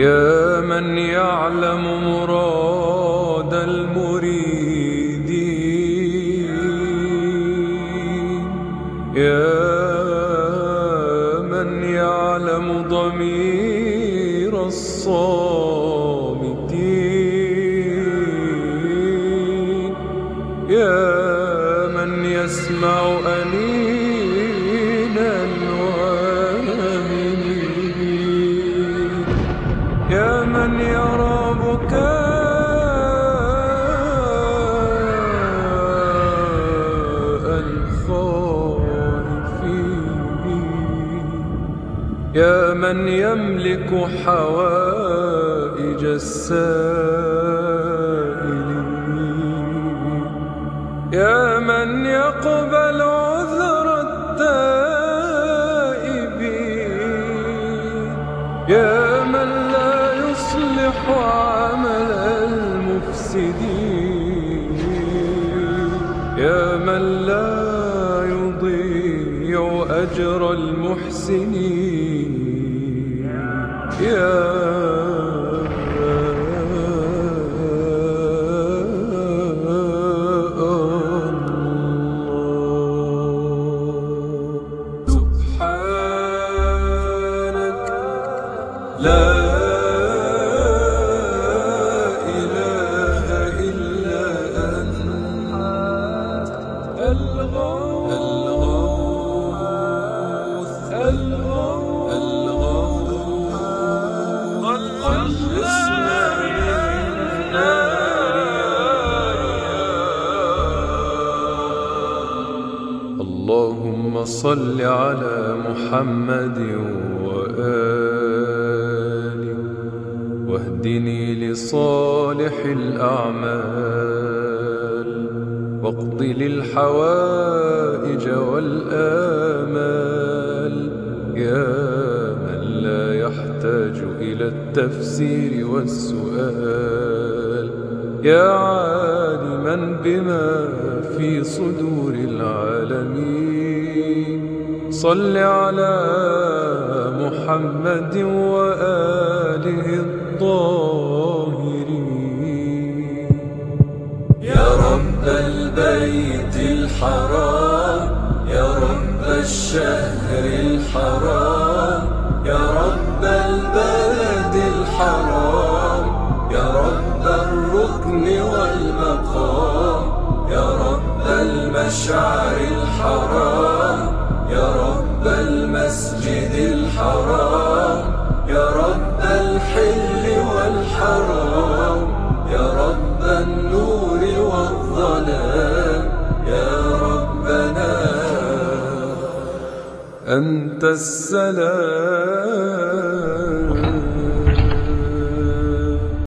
يا من يعلم مراد المريدين يا من يعلم ضمير الصامتين يا من يسمع أنين يا من يملك حوائج السائلين. يا من يقبل عذر التائبين. يا من لا يصلح عمل المفسدين. يا من لا يضيع أجر المحسنين. اللهم صل على محمد وأهدني لصالح الأعمال واقض للحوائج والآمال يا من لا يحتاج إلى التفسير والسؤال يا عالما بما في صدور العالمين صل على محمد وآله الطاهرين. يا رب البيت الحرام يا رب الشهر الحرام يا رب البلد الحرام يا رب الركن والمقام يا رب المشعر الحرام يا رب يا رب الحل يا رب النور يا ربنا أنت السلام.